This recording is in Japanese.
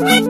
What?